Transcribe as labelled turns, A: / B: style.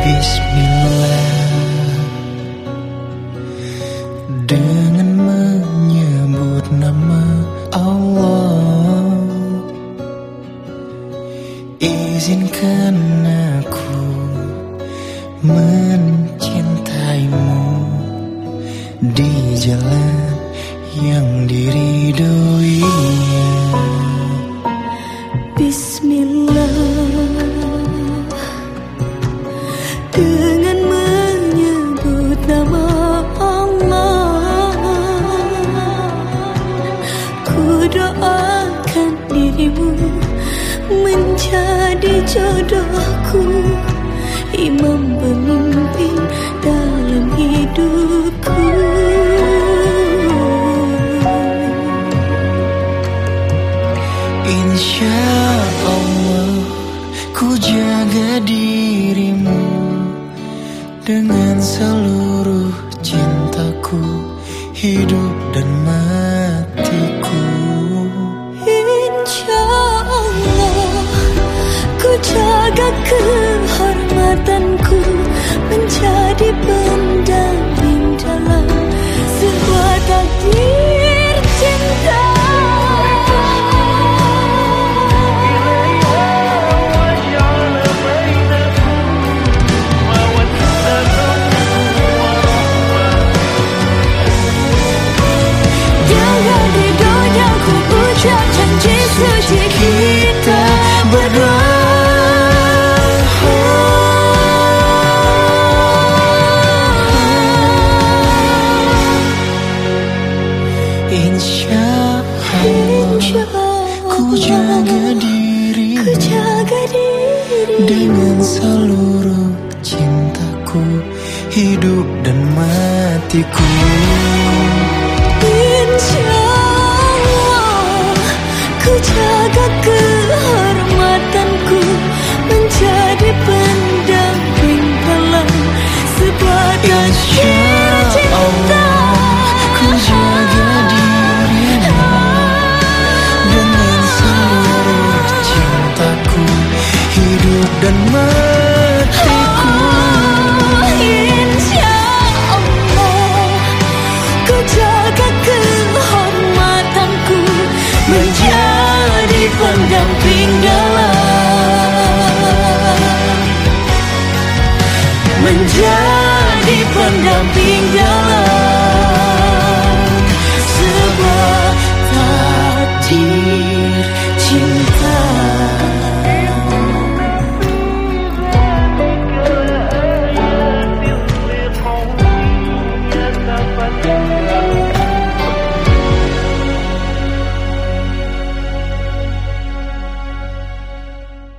A: Bismillah. Dengan menyebut nama Allah Izinkan aku mencintaimu Di jalan yang diridoinya
B: Dengan menyebut nama Allah Ku doakan dirimu Menjadi jodohku. Imam pemimpin dalam hidupku.
A: Insya Allah ku jaga dirimu hidup dan matiku
B: Insya Allah ku jaga
A: dirimu
B: Ku jaga diri
A: dengan seluruh cintaku hidup dan matiku